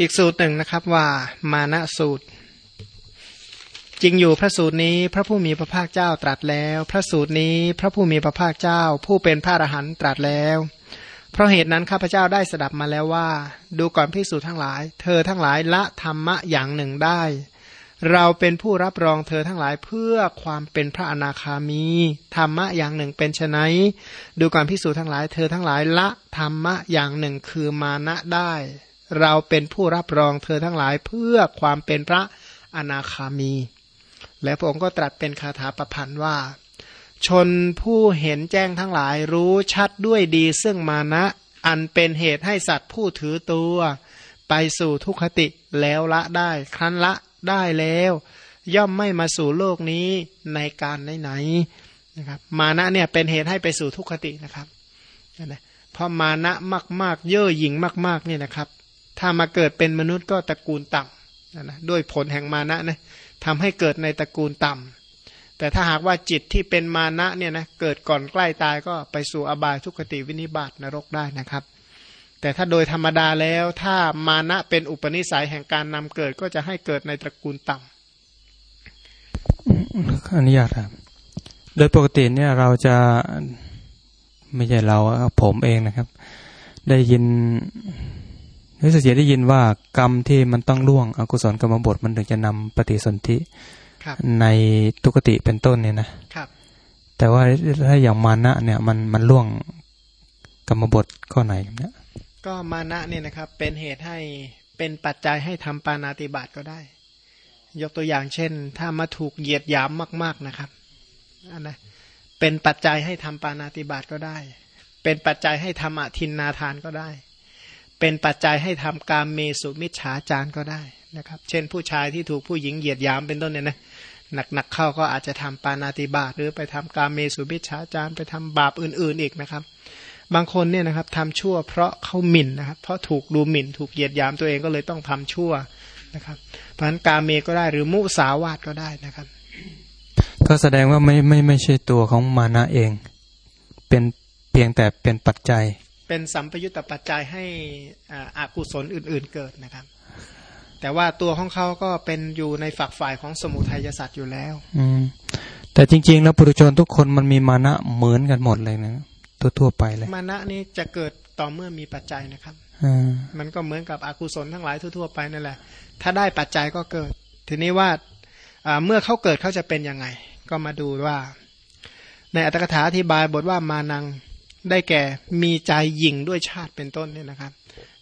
อีกสูตรหนึ่งนะครับว่ามานะสูตร จริงอยู่พระสูตรนี้พระผู้มีพระภาคเจ้าตรัสแล้ว พระสูตรนี้พระผู้มีพระภาคเจ้า ผู้เป็นพระอรหันต์ตรัสแล้ว เพราะเหตุนั้นข้าพเจ้าได้สดับมาแล้วว่า ดูก่อนพิสูจน์ทั้งหลาย เธอทั้งหลายละธรรมะอย่างหนึ่งได้ เราเป็นผู้รับรองเธอทั้งหลายเพื่อความเป็นพระอนาคามีธรรมะอย่างหนึ่งเป็นไนดูก่อนพิสูจน์ทั้งหลาย เธอทั้งหลายละธรรมะอย่างหนึ่งคือมานะได้ เราเป็นผู้รับรองเธอทั้งหลายเพื่อความเป็นพระอนาคามี และพระองค์ก็ตรัสเป็นคาถาประพันธ์ว่า ชนผู้เห็นแจ้งทั้งหลายรู้ชัดด้วยดีซึ่งมานะ อันเป็นเหตุให้สัตว์ผู้ถือตัว ไปสู่ทุกขติแล้วละได้ ครั้นละได้แล้ว ย่อมไม่มาสู่โลกนี้ในการไหนๆนะครับมานะเนี่ยเป็นเหตุให้ไปสู่ทุกขตินะครับเพราะมานะมาก ๆ เย่อหยิ่งมากๆเนี่ยนะครับ ถ้ามาเกิดเป็นมนุษย์ก็ตระกูลต่ำนะนะด้วยผลแห่งมานะนะทำให้เกิดในตระกูลต่ำแต่ถ้าหากว่าจิตที่เป็นมานะเนี่ยนะเกิดก่อนใกล้ตายก็ไปสู่อบายทุกขติวินิบาตนรกได้นะครับ แต่ถ้าโดยธรรมดาแล้วถ้ามานะเป็นอุปนิสัยแห่งการนำเกิดก็จะให้เกิดในตระกูลต่ำอนุญาตครับโดยปกติเนี่ยเราจะไม่ใช่เราผมเองนะครับ ได้ยิน นิสเสียได้ยินว่ากรรมที่มันต้องล่วงอกุศลกรรมบทมันถึงจะนำปฏิสนธิในทุกติเป็นต้นเนี่ยนะครับ แต่ว่าถ้าอย่างมานะเนี่ยมันมันล่วงกรรมบทข้อไหนเนี่ยก็มานะเนี่ยนะครับ เป็นเหตุให้เป็นปัจจัยให้ทำปานาติบาตก็ได้ ยกตัวอย่างเช่น ถ้ามาถูกเหยียดหยามมาก ๆนะครับอันนะเป็นปัจจัยให้ทำปานาติบาตก็ได้ เป็นปัจจัยให้ทำอธินนาทานก็ได้ เป็นปัจจัยให้ทำการเมสุมิจฉาจารก็ได้นะครับ เช่นผู้ชายที่ถูกผู้หญิงเหยียดยามเป็นต้นเนี่ยนะหนักๆเข้าก็อาจจะทำปานาติบาตหรือไปทำการเมสุมิจฉาจารไปทำบาปอื่นๆอีกนะครับ บางคนเนี่ยนะครับทำชั่วเพราะเขาหมิ่นนะครับ เพราะถูกดูหมิ่น ถูกเหยียดยามตัวเองก็เลยต้องทำชั่วนะครับ เพราะฉะนั้นการเมก็ได้หรือมุสาวาตก็ได้นะครับ ก็แสดงว่าไม่ไม่ไม่ใช่ตัวของมานะเอง เป็นเพียงแต่เป็นปัจจัย เป็นสัมปยุตตปัจจัยให้อากุศลอื่น ๆเกิดนะครับ แต่ว่าตัวของเขาก็เป็นอยู่ในฝักฝ่ายของสมุทัยศาสตร์อยู่แล้ว อืมแต่จริง ๆ แล้วปุถุชนทุกคนมันมีมานะเหมือนกันหมดเลยนะทั่วๆไปเลย มานะนี้จะเกิดต่อเมื่อมีปัจจัยนะครับมันก็เหมือนกับอกุศลทั้งหลายทั่วๆไปนั่นแหละ ถ้าได้ปัจจัยก็เกิด ทีนี้ว่าเมื่อเขาเกิดเขาจะเป็นยังไง ก็มาดูว่า ในอัตถกถาอธิบายบทว่ามานัง ได้แก่มีใจหยิ่งด้วยชาติเป็นต้นเนี่ยนะครับ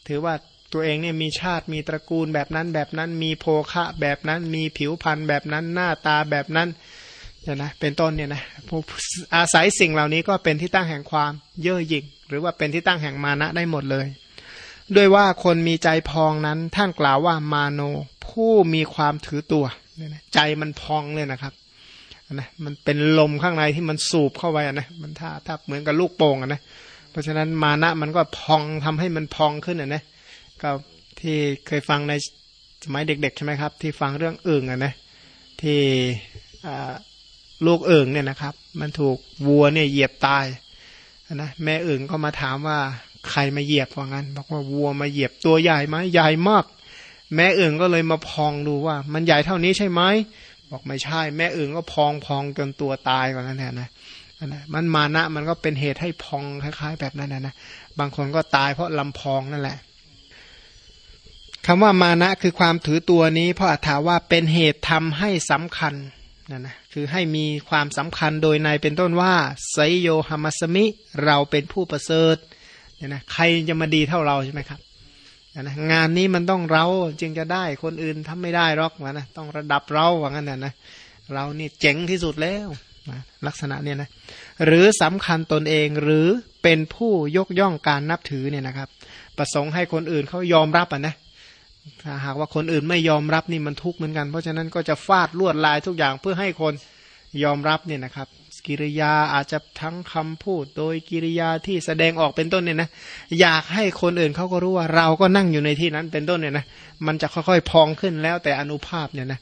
ถือว่าตัวเองเนี่ยมีชาติมีตระกูลแบบนั้นแบบนั้น มีโภคะแบบนั้น มีผิวพรรณแบบนั้นหน้าตาแบบนั้นเนี่ยนะเป็นต้นเนี่ยนะอาศัยสิ่งเหล่านี้ก็เป็นที่ตั้งแห่งความเย่อหยิ่ง หรือว่าเป็นที่ตั้งแห่งมานะได้หมดเลย ด้วยว่าคนมีใจพองนั้นท่านกล่าวว่ามาโน ผู้มีความถือตัว ใจมันพองเลยนะครับ นะมันเป็นลมข้างในที่มันสูบเข้าไปนะมันถ้าถ้าเหมือนกับลูกโป่งนะเพราะฉะนั้นมานะมันก็พองทำให้มันพองขึ้นอะนะก็ที่เคยฟังในสมัยเด็กๆใช่ไหมครับ ที่ฟังเรื่องอึ่งอะนะที่ลูกอึ่งเนี่ยนะครับ มันถูกวัวเนี่ยเหยียบตายนะแม่อึ่งก็มาถามว่าใครมาเหยียบว่างั้นบอกว่าวัวมาเหยียบตัวใหญ่ไหมใหญ่มาก แม่อึ่งก็เลยมาพองดูว่า มันใหญ่เท่านี้ใช่ไหม บอกไม่ใช่ แม่อื่นก็พองพองจนตัวตายกว่านั้นแหละนะนะมันมานะมันก็เป็นเหตุให้พองคล้าย ๆ แบบนั้นนะนะบางคนก็ตายเพราะลำพองนั่นแหละคำว่ามานะคือความถือตัวนี้เพราะอาถาว่าเป็นเหตุทำให้สำคัญนะนะคือให้มีความสำคัญโดยในเป็นต้นว่าไซโยฮามัสมิ เราเป็นผู้ประเสริฐเนี่ยนะใครจะมาดีเท่าเราใช่ไหมครับ นะงานนี้มันต้องเราจึงจะได้คนอื่นทำไม่ได้หรอกวะนะต้องระดับเราว่างั้นนะนะเรานี่เจ๋งที่สุดแล้วนะลักษณะเนี่ยนะหรือสำคัญตนเองหรือเป็นผู้ยกย่องการนับถือเนี่ยนะครับ ประสงค์ให้คนอื่นเขายอมรับอะนะถ้าหากว่าคนอื่นไม่ยอมรับนี่มันทุกข์เหมือนกัน เพราะฉะนั้นก็จะฟาดลวดลายทุกอย่างเพื่อให้คนยอมรับเนี่ยนะครับ กิริยาอาจจะทั้งคำพูด โดยกิริยาที่แสดงออกเป็นต้นเนี่ยนะอยากให้คนอื่นเขาก็รู้ว่าเราก็นั่งอยู่ในที่นั้นเป็นต้นเนี่ยนะมันจะค่อยๆพองขึ้นแล้วแต่อนุภาพเนี่ยนะ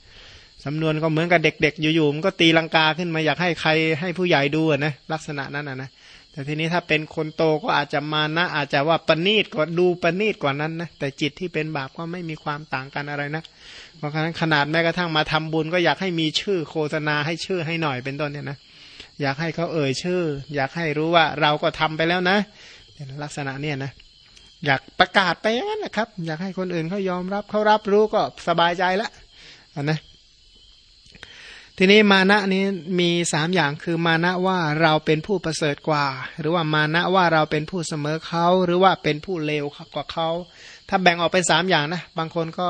สำนวนก็เหมือนกับเด็กๆ อยู่ๆมันก็ตีลังกาขึ้นมาอยากให้ใครให้ผู้ใหญ่ดูนะลักษณะนั้นนะแต่ทีนี้ถ้าเป็นคนโตก็อาจจะมานะ อาจจะว่าประณีตกว่าดูประณีตกว่านั้นนะแต่จิตที่เป็นบาปก็ไม่มีความต่างกันอะไรนะเพราะฉะนั้นขนาดแม้กระทั่งมาทำบุญก็อยากให้มีชื่อโฆษณาให้ชื่อให้หน่อยเป็นต้นเนี่ยนะ อยากให้เขาเอ่ยชื่อ อยากให้รู้ว่าเราก็ทำไปแล้วนะลักษณะเนี่ยนะอยากประกาศไปงนั้นนะครับ อยากให้คนอื่นเขายอมรับเขารับรู้ก็สบายใจละนะทีนี้มานะนี้มีสามอย่างคือมานะว่าเราเป็นผู้ประเสริฐกว่า หรือว่ามานะว่าเราเป็นผู้เสมอเขาหรือว่าเป็นผู้เลวกว่าเขาถ้าแบ่งออกเป็นสามอย่างนะบางคนก็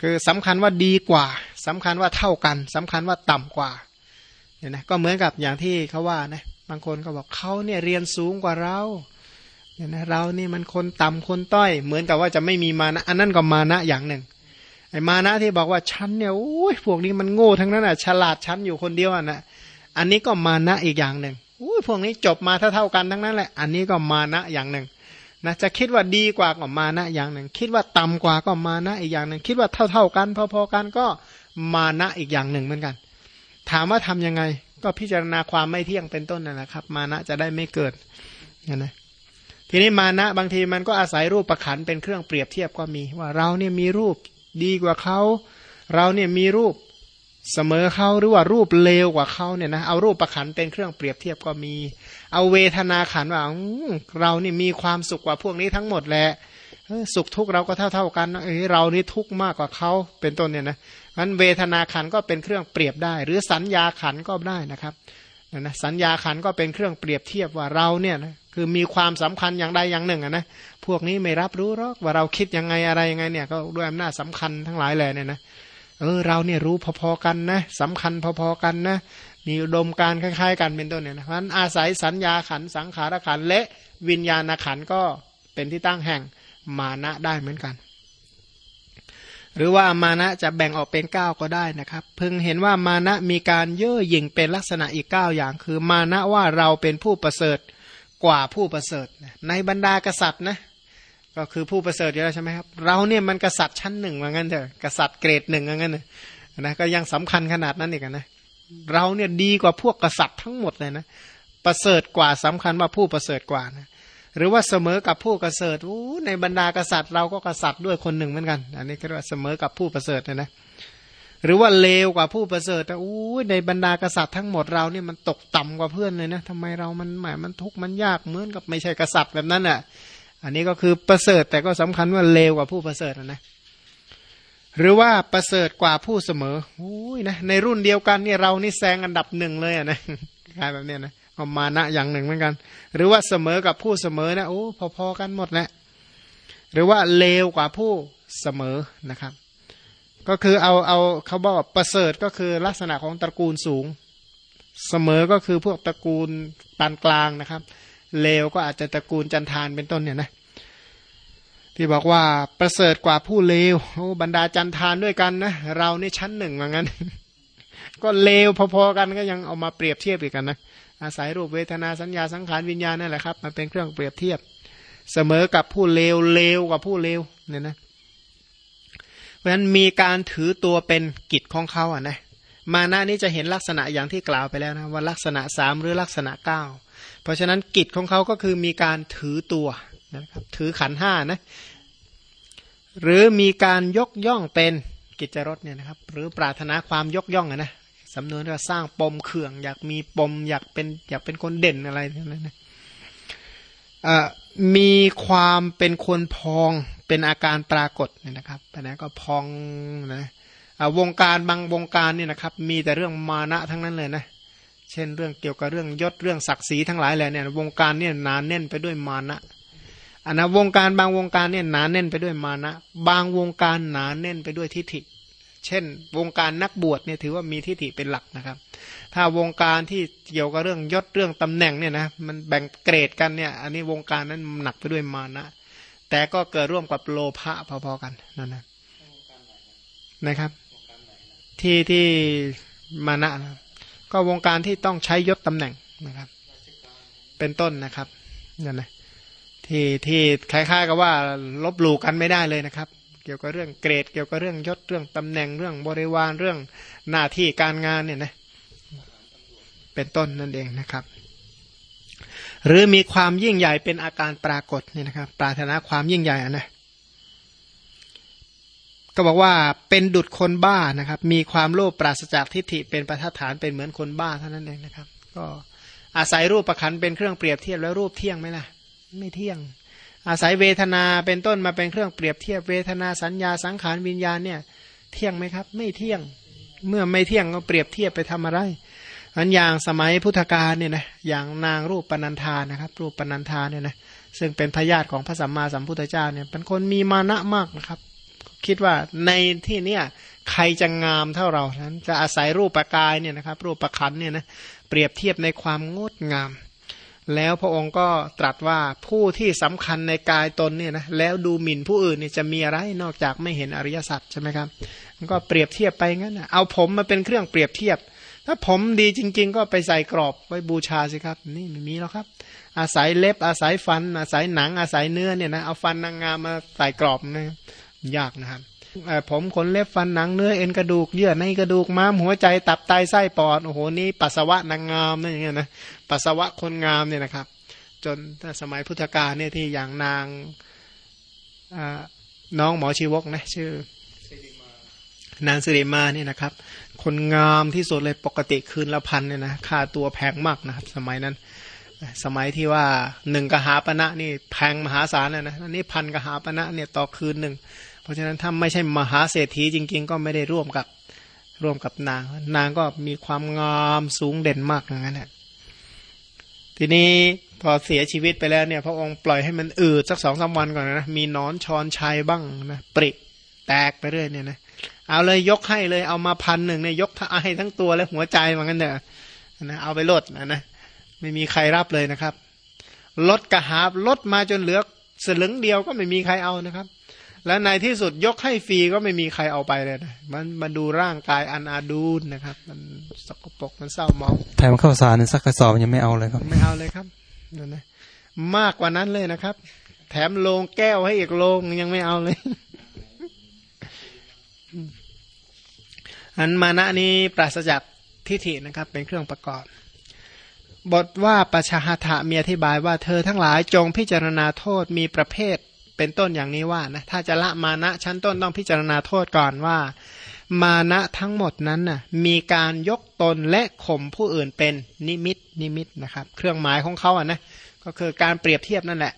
คือสำคัญว่าดีกว่าสำคัญว่าเท่ากันสำคัญว่าต่ำกว่า เนี่ยนะก็เหมือนกับอย่างที่เขาว่านะบางคนก็บอกเขาเนี่ยเรียนสูงกว่าเราเนี่ยนะเรานี่มันคนต่ำคนต้อย เหมือนกับว่าจะไม่มีมานะ อันนั้นก็มานะอย่างหนึ่งไอ้มานะที่บอกว่าฉันเนี่ยโอ้ยพวกนี้มันโง่ทั้งนั้นอะฉลาดฉันอยู่คนเดียวอะนะอันนี้ก็มานะอีกอย่างหนึ่งโอ้ยพวกนี้จบมาเท่าเท่ากันทั้งนั้นแหละ อันนี้ก็มานะอย่างหนึ่งนะจะคิดว่าดีกว่าก็มานะอย่างหนึ่ง คิดว่าต่ำกว่าก็มานะอีกอย่างหนึ่ง คิดว่าเท่าเท่ากัน พอๆกันก็มานะอีกอย่างหนึ่งเหมือนกัน ถามว่าทํำยังไง ก็พิจารณาความไม่เที่ยงเป็นต้นนั่นแหละครับ มานะจะได้ไม่เกิดนะทีนี้มานะบางทีมันก็อาศัยรูปประขันเป็นเครื่องเปรียบเทียบก็มีว่าเราเนี่ยมีรูปดีกว่าเขา เราเนี่ยมีรูปเสมอเขาหรือว่ารูปเลวกว่าเขาเนี่ยนะเอารูปประขันเป็นเครื่องเปรียบเทียบก็มี เอาเวทนาขันว่าเรานี่มีความสุขกว่าพวกนี้ทั้งหมดแหละสุขทุกข์เราก็เท่าเท่ากันเอ้เรานี่ทุกข์มากกว่าเขาเป็นต้นเนี่ยนะั้นเวทนาขันก็เป็นเครื่องเปรียบได้ หรือสัญญาขันก็ได้นะครับนะสัญญาขันก็เป็นเครื่องเปรียบเทียบว่าเราเนี่ยนะคือมีความสำคัญอย่างใดอย่างหนึ่งนะพวกนี้ไม่รับรู้หรอกว่าเราคิดยังไงอะไรยังไงเนี่ยก็ด้วยอำนาจสาคัญทั้งหลายเลยเนี่ยนะเออเราเนี่ยรู้พอๆกันนะสำคัญพอๆกันนะมีอุดมการคล้ายๆกันเป็นต้นเนี่ยนะเพราะฉะนั้นอาศัยสัญญาขันสังขารขันและวิญญาณขันก็เป็นที่ตั้งแห่งมานะได้เหมือนกัน หรือว่ามานะจะแบ่งออกเป็นเก้าก็ได้นะครับเพิ่งเห็นว่ามานะมีการเย่อหยิ่งเป็นลักษณะอีกเก้าอย่าง คือมานะว่าเราเป็นผู้ประเสริฐกว่าผู้ประเสริฐในบรรดากษัตริย์นะก็คือผู้ประเสริฐอยู่แล้วใช่ไหมครับ เราเนี่ยมันกษัตริย์ชั้นหนึ่งว่างั้นเถอะกษัตริย์เกรดหนึ่งว่างั้นนะก็ยังสำคัญขนาดนั้นอีกนะเราเนี่ยดีกว่าพวกกษัตริย์ทั้งหมดเลยนะประเสริฐกว่าสำคัญว่าผู้ประเสริฐกว่านะ หรือว่าเสมอกับผู้ประเสริฐในบรรดากษัตริย์เราก็กษัตริย์ด้วยคนหนึ่งเหมือนกัน อันนี้เรียกว่าเสมอกับผู้ประเสริฐนะนะหรือว่าเลวกว่าผู้ประเสริฐแต่อู้ในบรรดากษัตริย์ทั้งหมดเราเนี่ยมันตกต่ำกว่าเพื่อนเลยนะทำไมเรามันหมายมันทุกข์มันยากเหมือนกับไม่ใช่กษัตริย์แบบนั้นอะ อันนี้ก็คือประเสริฐแต่ก็สำคัญว่าเลวกว่าผู้ประเสริฐนะหรือว่าประเสริฐกว่าผู้เสมออุ้นะในรุ่นเดียวกันเนี่ยเรานี่แซงอันดับหนึ่งเลยอะนะกลายแบบเนี้ยนะ ก็มานะอย่างหนึ่งเหมือนกัน หรือว่าเสมอกับผู้เสมอนะโอ้พอๆกันหมดแหละหรือว่าเลวกว่าผู้เสมอนะครับ ก็คือเอาเอาเขาบอกประเสริฐก็คือลักษณะของตระกูลสูง เสมอก็คือพวกตระกูลปานกลางนะครับ เลวก็อาจจะตระกูลจันทานเป็นต้นเนี่ยนะที่บอกว่าประเสริฐกว่าผู้เลวโอ้บรรดาจันทานด้วยกันนะเราในชั้นหนึ่งเหมือนกันก็เลวพอๆกันก็ยังเอามาเปรียบเทียบอีกกันนะ อาศัยรูปเวทนาสัญญาสังขารวิญญาณนั่นแหละครับมันเป็นเครื่องเปรียบเทียบ เสมอกับผู้เลวเลวกว่าผู้เลวเนี่ยนะเพราะฉะนั้นมีการถือตัวเป็นกิจของเขาอะนะมาหน้านี้จะเห็นลักษณะอย่างที่กล่าวไปแล้วนะว่าลักษณะสามหรือลักษณะเก้าเพราะฉะนั้นกิจของเขาก็คือมีการถือตัวนะครับถือขันห้านะหรือมีการยกย่องเป็นกิจรสเนี่ยนะครับ หรือปรารถนาความยกย่องนะ สำนวนว่าสร้างปมเขื่อง อยากมีปมอยากเป็นอยากเป็นคนเด่นอะไรนั่นนะมีความเป็นคนพองเป็นอาการปรากฏเนี่ยนะครับไปไหนก็พองนะวงการบางวงการเนี่ยนะครับ มีแต่เรื่องมานะทั้งนั้นเลยนะเช่นเรื่องเกี่ยวกับเรื่องยศเรื่องศักดิ์ศรีทั้งหลายแหละเนี่ยวงการเนี่ยหนานแน่นไปด้วยมานะอันนะวงการบางวงการเนี่ยหนานแน่นไปด้วยมานะ บางวงการหนานแน่นไปด้วยทิฏฐิ เช่น วงการนักบวชเนี่ยถือว่ามีทิฏฐิเป็นหลักนะครับ ถ้าวงการที่เกี่ยวกับเรื่องยศเรื่องตำแหน่งเนี่ยนะมันแบ่งเกรดกันเนี่ย อันนี้วงการนั้นหนักไปด้วยมานะแต่ก็เกิดร่วมกับโลภะพอๆกันนั่นนะนะครับ ที่ที่มานะก็วงการที่ต้องใช้ยศตำแหน่งนะครับ เป็นต้นนะครับนั่นนะที่ที่คล้ายๆกับว่าลบหลู่กันไม่ได้เลยนะครับ กี่ยวกับเรื่องเกรด เกี่ยวกับเรื่องยศเรื่องตำแหน่งเรื่องบริวารเรื่องหน้าที่การงานเนี่ยนะเป็นต้นนั่นเองนะครับ หรือมีความยิ่งใหญ่เป็นอาการปรากฏเนี่ยนะครับ ปรารถนาความยิ่งใหญ่นะก็บอกว่าเป็นดุดคนบ้านะครับ มีความโลภปราศจากทิฏฐิเป็นประทัดฐานเป็นเหมือนคนบ้าเท่านั้นเองนะครับ ก็อาศัยรูปประคันเป็นเครื่องเปรียบเทียบแล้วรูปเที่ยงไหมล่ะ ไม่เที่ยง อาศัยเวทนาเป็นต้นมาเป็นเครื่องเปรียบเทียบเวทนาสัญญาสังขารวิญญาณเนี่ยเที่ยงไหมครับ ไม่เที่ยงเมื่อไม่เที่ยงก็เปรียบเทียบไปทำอะไรอันอย่างสมัยพุทธกาลเนี่ยนะอย่างนางรูปปนันธานะครับ รูปปนันธาเนี่ยนะซึ่งเป็นพญาติของพระสัมมาสัมพุทธเจ้าเนี่ยเป็นคนมีมานะมากนะครับ คิดว่าในที่เนี้ยใครจะงามเท่าเรานั้นจะอาศัยรูปประกายเนี่ยนะครับ รูปประคันเนี่ยนะเปรียบเทียบในความงดงาม แล้วพระองค์ก็ตรัสว่าผู้ที่สำคัญในกายตนเนี่ยนะแล้วดูหมิ่นผู้อื่นเนี่ยจะมีอะไรนอกจากไม่เห็นอริยสัจใช่ไหมครับก็เปรียบเทียบไปงั้นนะเอาผมมาเป็นเครื่องเปรียบเทียบ ถ้าผมดีจริง ๆ ก็ไปใส่กรอบไว้บูชาสิครับ นี่ไม่มีแล้วครับ อาศัยเล็บอาศัยฟัน อาศัยหนังอาศัยเนื้อเนี่ยนะเอาฟันนางงามมาใส่กรอบนะยากนะครับ ผมขนเล็บฟันหนังเนื้อเอ็นกระดูกเยื่อในกระดูกม้ามหัวใจตับไตไส้ปอดโอ้โหนี่ปัสสาวะนางงามนั่นอย่างเงี้ยนะปัสสาวะคนงามเนี่ยนะครับ จนสมัยพุทธกาลเนี่ยที่อย่างนางน้องหมอชีวกนะชื่อนางสิริมาเนี่ยนะครับ คนงามที่สุดเลยปกติคืนละพันเนี่ยนะค่าตัวแพงมากนะครับ สมัยนั้น สมัยที่ว่าหนึ่งกหาปณะนี่แพงมหาศาลเนะนะนี่พันกหาปณะเนี่ยต่อคืนหนึ่ง เพราะฉะนั้นถ้าไม่ใช่มหาเศรษฐีจริง ๆ ก็ไม่ได้ร่วมกับร่วมกับนาง นางก็มีความงามสูงเด่นมากอย่างนั้นแหละทีนี้พอเสียชีวิตไปแล้วเนี่ย พระองค์ปล่อยให้มันอืดสักสองสาวันก่อนนะมีนอนชอนชัยบ้างนะปริแตกไปเรื่อยเนี่ยนะเอาเลยยกให้เลยเอามาพันหนึ่งเนี่ยยกให้ทั้งตัวและหัวใจเหมือนกันเนอะนะเอาไปลดนะนะไม่มีใครรับเลยนะครับ ลดกระหาบลดมาจนเหลือสลึงเดียวก็ไม่มีใครเอานะครับ และในที่สุดยกให้ฟรีก็ไม่มีใครเอาไปเลยนะมันมาดูร่างกายอันอาดูนนะครับ มันสกปรกมันเศร้ามองแถมข้าวสารสักกระสอบยังไม่เอาเลยครับ ไม่เอาเลยครับนั่นนะมากกว่านั้นเลยนะครับ แถมโลงแก้วให้อีกโลงยังไม่เอาเลยอันมานะนี้ปราศจากทิฏฐินะครับ เป็นเครื่องประกอบ บทว่าประชาหะมีอธิบายว่าเธอทั้งหลายจงพิจารณาโทษมีประเภท เป็นต้นอย่างนี้ว่านะถ้าจะละมานะชั้นต้นต้องพิจารณาโทษก่อนว่า มานะทั้งหมดนั้นน่ะมีการยกตนและข่มผู้อื่นเป็นนิมิตนิมิตนะครับ เครื่องหมายของเขาอะนะก็คือการเปรียบเทียบนั่นแหละ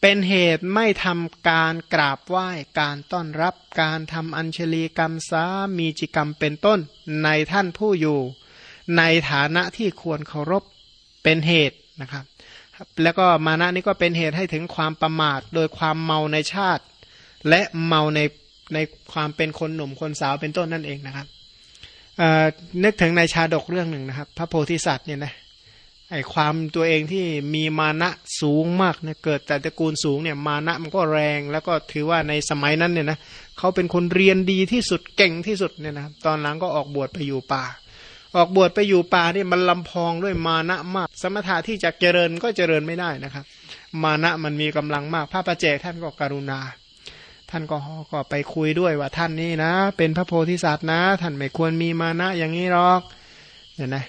เป็นเหตุไม่ทำการกราบไหว้การต้อนรับการทำอัญเชลีกรรมสามีจิกรรมเป็นต้นในท่านผู้อยู่ ในฐานะที่ควรเคารพเป็นเหตุนะครับ แล้วก็มานะนี้ก็เป็นเหตุให้ถึงความประมาท โดยความเมาในชาติ และเมาในในความเป็นคนหนุ่มคนสาวเป็นต้นนั่นเองนะครับนึกถึงในชาดกเรื่องหนึ่งนะครับ พระโพธิสัตว์เนี่ยนะไอความตัวเองที่มีมานะสูงมากเนี่ยเกิดแต่ตระกูลสูงเนี่ยมานะมันก็แรง แล้วก็ถือว่าในสมัยนั้นเนี่ยนะเขาเป็นคนเรียนดีที่สุดเก่งที่สุดเนี่ยนะตอนหลังก็ออกบวชไปอยู่ป่า ออกบวชไปอยู่ป่านี่มันลำพองด้วยมานะมาก สมถะที่จะเจริญก็เจริญไม่ได้นะครับ มานะมันมีกำลังมากพระประเจกท่านก็กรุณา ท่านก็ก็ไปคุยด้วยว่าท่านนี่นะ เป็นพระโพธิสัตว์นะ ท่านไม่ควรมีมานะอย่างนี้หรอกเนี่ยนะ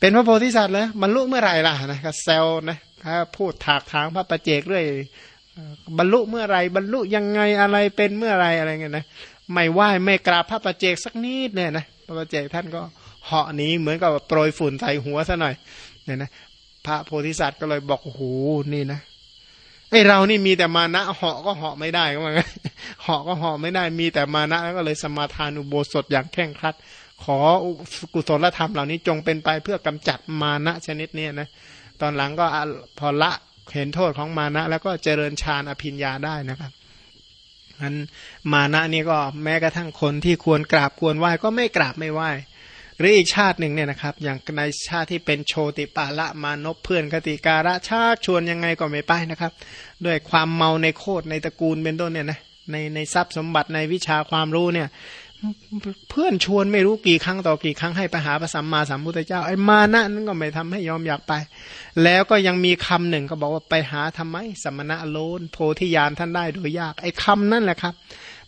เป็นพระโพธิสัตว์เลยบรรลุเมื่อไหร่ล่ะนะก็แซวนะพูดถากถางพระประเจกเรื่อยบรรลุเมื่อไหร่บรรลุยังไงอะไรเป็นเมื่อไรอะไรเงี้ยนะไม่ไหว้ไม่กราบพระประเจกสักนิดเนี่ยนะพระประเจกท่านก็ เหาะหนีเหมือนกับโปรยฝุ่นใส่หัวซะหน่อยเนี่ยนะพระโพธิสัตว์ก็เลยบอกโอ้โหนี่นะไอเรานี่มีแต่มานะเหาะก็เหาะไม่ได้ก็ว่างั้นเหาะก็เหาะไม่ได้มีแต่มานะก็เลยสมาทานอุโบสถอย่างแข่งครัด ขอกุศลธรรมเหล่านี้จงเป็นไปเพื่อกำจัดมานะชนิดนี้นะตอนหลังก็พอละเห็นโทษของมานะแล้วก็เจริญฌานอภิญญาได้นะครับนั้นมานะนี่ก็แม้กระทั่งคนที่ควรกราบควรไหว้ก็ไม่กราบไม่ไหว้ หรืออีกชาติหนึ่งเนี่ยนะครับ อย่างในชาติที่เป็นโชติปาละมานพเพื่อนคติการะชาติชวนยังไงก็ไม่ไปนะครับ ด้วยความเมาในโคดในตระกูลเป็นต้นเนี่ยนะในในทรัพย์สมบัติในวิชาความรู้เนี่ย เพื่อนชวนไม่รู้กี่ครั้งต่อกี่ครั้งให้ไปหาพระสัมมาสัมพุทธเจ้าไอ้มานะนั้นก็ไม่ทำให้ยอมอยากไป แล้วก็ยังมีคำหนึ่งก็บอกว่าไปหาทำไมสมณะโลนโพธิญาณท่านได้โดยยาก ไอ้คานั่นแหละครับ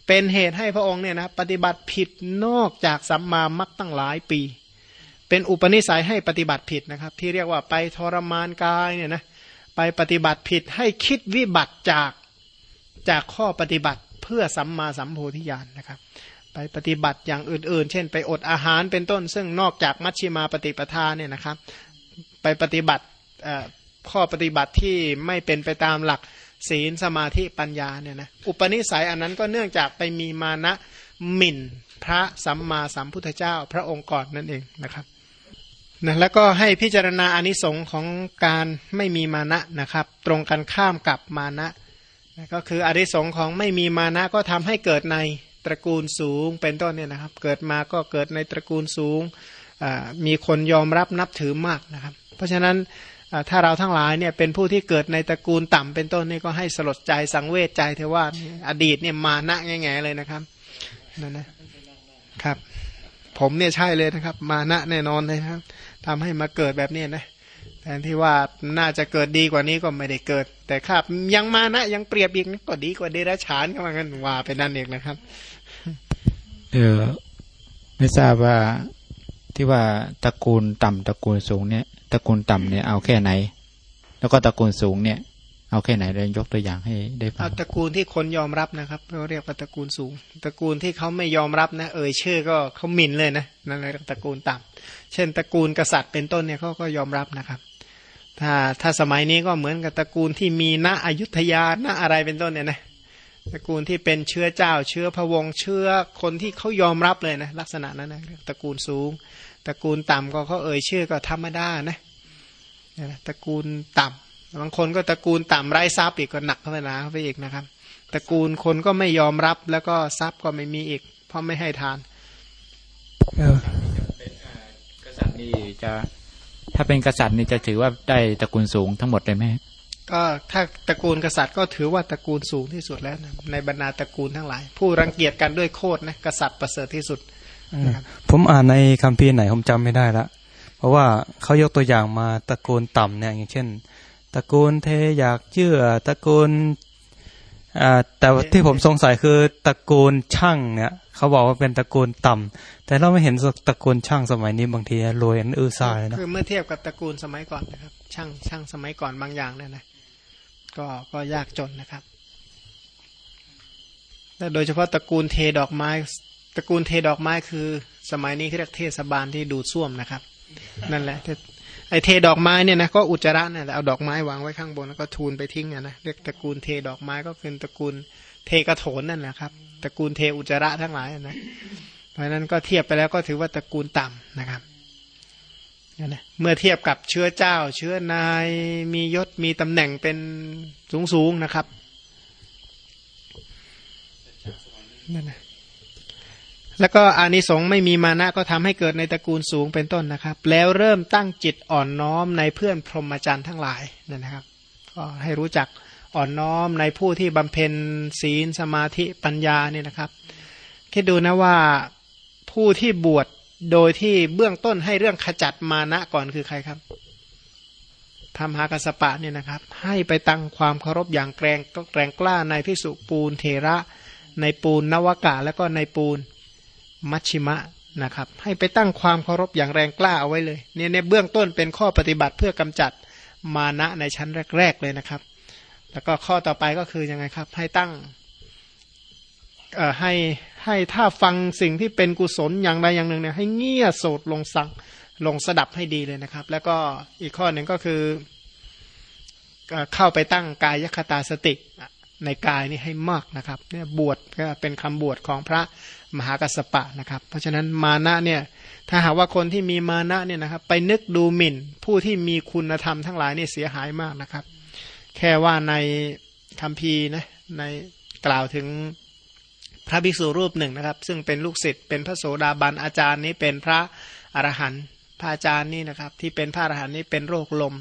เป็นเหตุให้พระองค์เนี่ยนะปฏิบัติผิดนอกจากสัมมามักตั้งหลายปี เป็นอุปนิสัยให้ปฏิบัติผิดนะครับ ที่เรียกว่าไปทรมานกายเนี่ยนะไปปฏิบัติผิดให้คิดวิบัติจากจากข้อปฏิบัติเพื่อสัมมาสัมโพธิญาณนะครับ ไปปฏิบัติอย่างอื่นๆ เช่น ไปอดอาหารเป็นต้น ซึ่งนอกจากมัชชิมาปฏิปทาเนี่ยนะครับ ไปปฏิบัติข้อปฏิบัติที่ไม่เป็นไปตามหลัก ศีลสมาธิปัญญาเนี่ยนะอุปนิสัยอันนั้นก็เนื่องจากไปมีมานะหมิ่น พระสัมมาสัมพุทธเจ้าพระองค์ก่อนนั่นเองนะครับนะแล้วก็ให้พิจารณาอนิสงค์ของการไม่มีมานะนะครับ ตรงกันข้ามกับมานะนะก็คืออนิสงค์ของไม่มีมานะก็ทำให้เกิดในตระกูลสูงเป็นต้นเนี่ยนะครับ เกิดมาก็เกิดในตระกูลสูงมีคนยอมรับนับถือมากนะครับ เพราะฉะนั้น ถ้าเราทั้งหลายเนี่ยเป็นผู้ที่เกิดในตระกูลต่ำเป็นต้นนี่ก็ให้สลดใจสังเวชใจเทว่าอดีตเนี่ยมานะแง่ๆเลยนะครับนั่นนะครับ ผมเนี่ยใช่เลยนะครับ มานะแน่นอนเลยครับทำให้มาเกิดแบบนี้นะแทนที่ว่าน่าจะเกิดดีกว่านี้ก็ไม่ได้เกิด แต่ครับยังมานะยังเปรียบอีกก็ดีกว่าเดรัจฉานก็ว่างั้นว่าไปนั่นเองนะครับเออไม่ทราบว่าที่ว่าตระกูลต่ำตระกูลสูงเนี่ย ตระกูลต่ำเนี่ยเอาแค่ไหน แล้วก็ตระกูลสูงเนี่ย เอาแค่ไหนเลยยกตัวอย่างให้ได้ฟังตระกูลที่คนยอมรับนะครับเราเรียกว่าตระกูลสูง ตระกูลที่เขาไม่ยอมรับนะ เอ่ยชื่อก็เขาหมิ่นเลยนะนั่นเลยตระกูลต่ำเช่นตระกูลกษัตริย์เป็นต้นเนี่ยเขาก็ยอมรับนะครับ ถ้าถ้าสมัยนี้ก็เหมือนกับตระกูลที่มีณอยุธยาณอะไรเป็นต้นเนี่ยนะตระกูลที่เป็นเชื้อเจ้า เชื้อพระวงศ์เชื้อคนที่เขายอมรับเลยนะลักษณะนั้นนะตระกูลสูง ตระกูลต่ำก็เขาเอ่ยชื่อก็ธรรมดานะตระกูลต่ำบางคนก็ตระกูลต่ำไร้ทรัพย์อีกก็หนักเข้าไปนาเข้าไปอีกนะครับตระกูลคนก็ไม่ยอมรับแล้วก็ทรัพย์ก็ไม่มีอีก เพราะไม่ให้ทานกษัตริย์นี่จะ ถ้าเป็นกษัตริย์นี่จะถือว่าได้ตระกูลสูงทั้งหมดเลยไหมก็ถ้าตระกูลกษัตริย์ก็ถือว่าตระกูลสูงที่สุดแล้วนะในบรรดาตระกูลทั้งหลาย ผู้รังเกียจกันด้วยโคตรนะกษัตริย์ประเสริฐที่สุด ผมอ่านในคัมภีร์ไหนผมจำไม่ได้ละ เพราะว่าเขายกตัวอย่างมาตระกูลต่ำเนี่ยอย่างเช่นตระกูลเทอยากเชื่อตระกูลแต่ที่ผมสงสัยคือตระกูลช่างเนี่ยเขาบอกว่าเป็นตระกูลต่ำแต่เราไม่เห็นตระกูลช่างสมัยนี้บางทีรวยอันอื้อซ่าเลยนะคือเมื่อเทียบกับตระกูลสมัยก่อนนะครับ ช่างช่างสมัยก่อนบางอย่างเนี่ยนะก็ก็ยากจนนะครับและโดยเฉพาะตระกูลเทดอกไม้ ตระกูลเทดอกไม้คือ สมัยนี้เขาเรียกเทศบาลที่ดูดซ่วมนะครับ นั่นแหละไอเทดอกไม้เนี่ยนะก็อุจจาระเนี่ยเอาดอกไม้วางไว้ข้างบนแล้วก็ทูลไปทิ้งนะเรียกตระกูลเทดอกไม้ก็คือตระกูลเทกระโถนนั่นแหละครับตระกูลเทอุจจาระทั้งหลายนะเพราะนั้นก็เทียบไปแล้วก็ถือว่าตระกูลต่ำนะครับนะเมื่อเทียบกับเชื้อเจ้า เชื้อนายมียศมีตำแหน่งเป็นสูงสูงนะครับนั่นนะ แล้วก็อานิสงส์ไม่มีมานะก็ทำให้เกิดในตระกูลสูงเป็นต้นนะครับ แล้วเริ่มตั้งจิตอ่อนน้อมในเพื่อนพรหมจรรย์ทั้งหลายนะครับ ก็ให้รู้จักอ่อนน้อมในผู้ที่บำเพ็ญศีลสมาธิปัญญาเนี่ยนะครับ คิดดูนะว่าผู้ที่บวชโดยที่เบื้องต้นให้เรื่องขจัดมานะก่อนคือใครครับทำหากสปะเนี่ยนะครับ ให้ไปตั้งความเคารพอย่างแกรงก็แกรงกล้าในพิสุปูนเทระ ในปูนนวกะ แล้วก็ในปูน มัชชิมะนะครับ ให้ไปตั้งความเคารพอย่างแรงกล้าเอาไว้เลยเนี่ยในเบื้องต้นเป็นข้อปฏิบัติเพื่อกำจัดมานะในชั้นแรก ๆเลยนะครับ แล้วก็ข้อต่อไปก็คือยังไงครับ ให้ตั้งเอ่อให้ให้ถ้าฟังสิ่งที่เป็นกุศลอย่างใดอย่างหนึ่งเนี่ยให้เงี่ยโสดลงสังลงสดับให้ดีเลยนะครับ แล้วก็อีกข้อหนึ่งก็คือเข้าไปตั้งกายคตาสติ ในกายนี่ให้มากนะครับเนี่ยบวชก็เป็นคำบวชของพระมหากัสปะนะครับ เพราะฉะนั้นมานะเนี่ยถ้าหากว่าคนที่มีมานะเนี่ยนะครับไปนึกดูหมิ่น ผู้ที่มีคุณธรรมทั้งหลายเนี่ยเสียหายมากนะครับ แค่ว่าในคำพีนะในกล่าวถึงพระภิกษุรูปหนึ่งนะครับ ซึ่งเป็นลูกศิษย์เป็นพระโสดาบันอาจารย์นี้เป็นพระอรหันต์พระอาจารย์นี่นะครับ ที่เป็นพระอรหันต์นี่เป็นโรคลม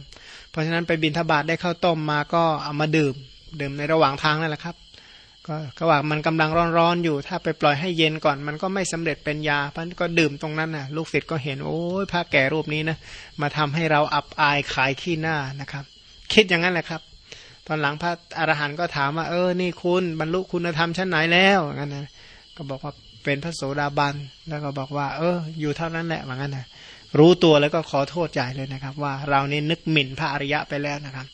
เพราะฉะนั้นไปบินทบาทได้ข้าวต้มมาก็เอามาดื่ม ดื่มในระหว่างทางนั่นแหละครับ ก็ก็ว่ามันกำลังร้อนๆอยู่ ถ้าไปปล่อยให้เย็นก่อน มันก็ไม่สำเร็จเป็นยาพันก็ดื่มตรงนั้นน่ะ ลูกศิษย์ก็เห็นโอ้ยพระแก่รูปนี้นะมาทำให้เราอับอายขายขี้หน้านะครับ คิดอย่างนั้นแหละครับ ตอนหลังพระอรหันต์ก็ถามว่าเออนี่คุณบรรลุคุณธรรมชั้นไหนแล้วงั้นนะก็บอกว่าเป็นพระโสดาบันแล้วก็บอกว่า เออ อยู่เท่านั้นแหละว่างั้นนะรู้ตัวแล้วก็ขอโทษใหญ่เลยนะครับ ว่าเรานี่นึกหมิ่นพระอริยะไปแล้วนะครับ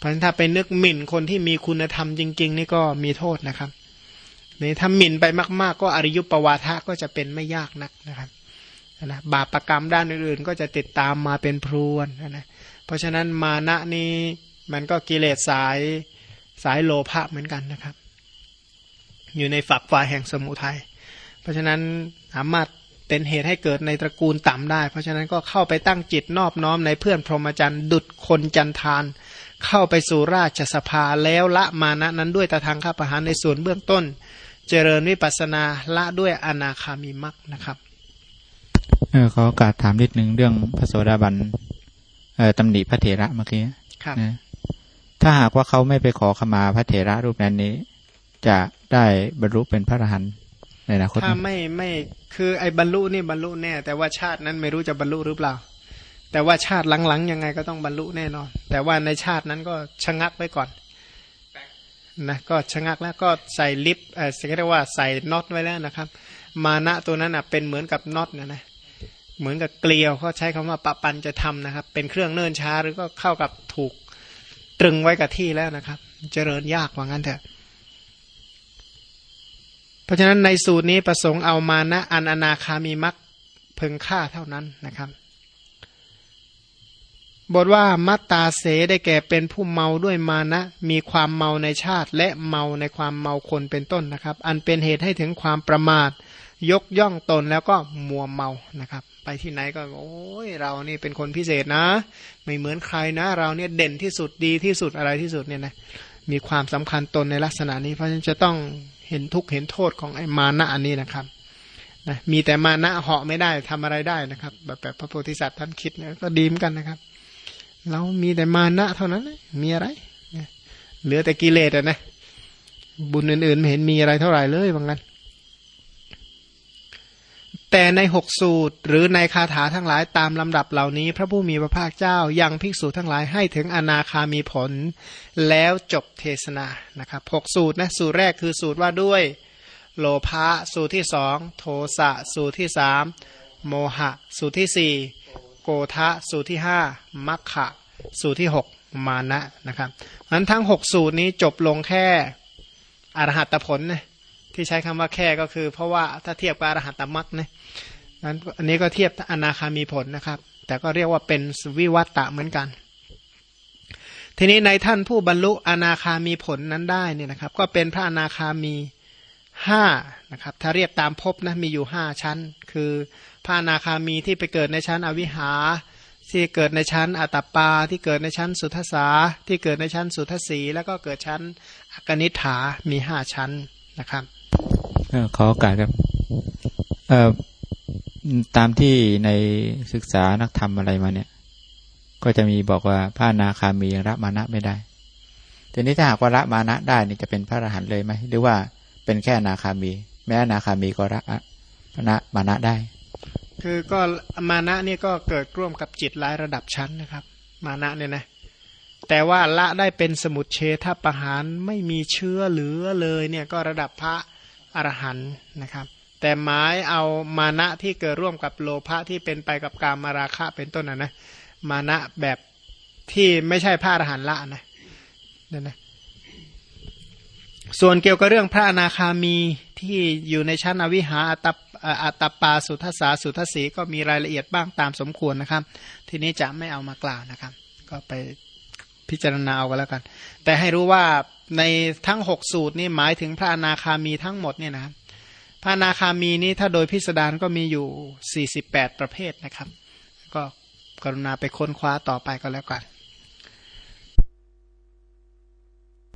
เพราะฉะนั้นถ้าไปนึกหมิ่นคนที่มีคุณธรรมจริง ๆ นี่ก็มีโทษนะครับนี่ถ้าหมิ่นไปมาก ๆ ก็อริยุปวาทะก็จะเป็นไม่ยากนักนะครับนะบาปประกรรมด้านอื่นๆ ก็จะติดตามมาเป็นพรวนนะเพราะฉะนั้นมานะนี้มันก็กิเลสสายสายโลภะเหมือนกันนะครับ อยู่ในฝักฝ่ายแห่งสมุทัยเพราะฉะนั้นสามารถ เป็นเหตุให้เกิดในตระกูลต่ำได้ เพราะฉะนั้นก็เข้าไปตั้งจิตนอบน้อมในเพื่อนพรหมจรรย์ดุดคนจันทาน เข้าไปสู่ราชสภาแล้วละมานะนั้นด้วยตาทางข้าประหารในส่วนเบื้องต้น เจริญวิปัสนาละด้วยอนาคามีมักนะครับเออขอโอกาสถามนิดนึงเรื่องพระโสดาบันเอ่อตำหนิพระเถระเมื่อกี้ครับถ้าหากว่าเขาไม่ไปขอขมาพระเถระรูปนั้นนี้ จะได้บรรลุเป็นพระอรหันต์ ในอนาคตถ้าไม่ไม่คือไอ้บรรลุนี่บรรลุแน่ แต่ว่าชาตินั้นไม่รู้จะบรรลุหรือเปล่า แต่ว่าชาติหลังๆยังไงก็ต้องบรรลุแน่นอน แต่ว่าในชาตินั้นก็ชะงักไว้ก่อนนะก็ชะงักแล้วก็ใส่ลิฟต์เออเรียกว่าใส่น็อตไว้แล้วนะครับ มานะตัวนั้นอะเป็นเหมือนกับน็อตนะนะเหมือนกับเกลียวเขาใช้คำว่าปะปันจะทำนะครับ เป็นเครื่องเนิ่นช้าหรือก็เข้ากับถูกตรึงไว้กับที่แล้วนะครับ เจริญยากว่างั้นเถอะ ราะฉะนั้นในสูตรนี้ประสงค์เอามานะอันอนาคามีมักเพึงฆ่าเท่านั้นนะครับ บทว่ามัตตาเสได้แก่เป็นผู้เมาด้วยมานะ มีความเมาในชาติ และเมาในความเมาคนเป็นต้นนะครับ อันเป็นเหตุให้ถึงความประมาท ยกย่องตนแล้วก็มัวเมานะครับ ไปที่ไหนก็โอ้ยเรานี่เป็นคนพิเศษนะ ไม่เหมือนใครนะ เราเนี่ยเด่นที่สุดดีที่สุดอะไรที่สุดเนี่ยนะมีความสำคัญตนในลักษณะนี้เพราะฉะนั้นจะต้อง เห็นทุกเห็นโทษของไอ้มานะอันนี้นะครับนะมีแต่มานะเหาะไม่ได้ทำอะไรได้นะครับ แบบแบบพระโพธิสัตว์ท่านคิดเนี่ยก็ดีมกันนะครับ เรามีแต่มานะเท่านั้นมีอะไรเหลือแต่กิเลสอะนะบุญอื่นๆไม่เห็นมีอะไรเท่าไหร่เลยบางกัน แต่ในหกสูตรหรือในคาถาทั้งหลายตามลำดับเหล่านี้ พระผู้มีพระภาคเจ้ายังภิกษุทั้งหลายให้ถึงอนาคามีผล แล้วจบเทศนานะครับหกสูตรนะสูตรแรกคือสูตรว่าด้วย โลภะสูตรที่สองโทสะสูตรที่สามโมหะ สูตรที่สี่โกทะสูตรที่ห้ามัคคะสูตรที่หกมานะนะครับนั้นทั้งหกสูตรนี้จบลงแค่อรหัตผลนะที่ใช้คำว่าแค่ก็คือ เพราะว่าถ้าเทียบกับอรหัตมรักนะ นั้นอันนี้ก็เทียบอนาคามีผลนะครับ แต่ก็เรียกว่าเป็นวิวัตตะเหมือนกัน ทีนี้ในท่านผู้บรรลุอนาคามีผลนั้นได้เนี่ยนะครับ ก็เป็นพระอนาคามีห้านะครับ ถ้าเรียบตามภพนะมีอยู่ห้าชั้น คือพระอนาคามีที่ไปเกิดในชั้นอวิหา ที่เกิดในชั้นอัตปา ที่เกิดในชั้นสุทธาที่เกิดในชั้นสุทศีแล้วก็เกิดชั้นอกนิฐามีห้าชั้นนะครับขอโอกาสครับ ตามที่ในศึกษานักธรรมอะไรมาเนี่ย ก็จะมีบอกว่าพระนาคามีระมานะไม่ได้ทีนี้ถ้าหากว่าระมานะได้นี่จะเป็นพระอรหันต์เลยไหมหรือว่าเป็นแค่นาคามี แม้นาคามีก็ระพระมานะได้ คือก็มานะนี่ก็เกิดร่วมกับจิตหลายระดับชั้นนะครับ มานะเนี่ยนะแต่ว่าละได้เป็นสมุดเชทประหารไม่มีเชื้อเหลือเลยเนี่ยก็ระดับพระอรหันต์นะครับ แต่หมายเอามานะที่เกิดร่วมกับโลภะที่เป็นไปกับการมาราคะเป็นต้นนะนะมานะแบบที่ไม่ใช่พระอรหันต์ละนะนั่นนะส่วนเกี่ยวกับเรื่องพระอนาคามีที่อยู่ในชั้นอวิหาอัตอัตปาสุทัสสาสุทัสสีก็มีรายละเอียดบ้างตามสมควรนะครับ ทีนี้จะไม่เอามากล่าวนะครับ ก็ไปพิจารณาเอากันแล้วกัน แต่ให้รู้ว่าในทั้งหกสูตรนี่หมายถึงพระอนาคามีทั้งหมดเนี่ยนะครับ พระนาคามีนี้ถ้าโดยพิสดารก็มีอยู่ 48 ประเภทนะครับ ก็กรุณาไปค้นคว้าต่อไปก็แล้วกัน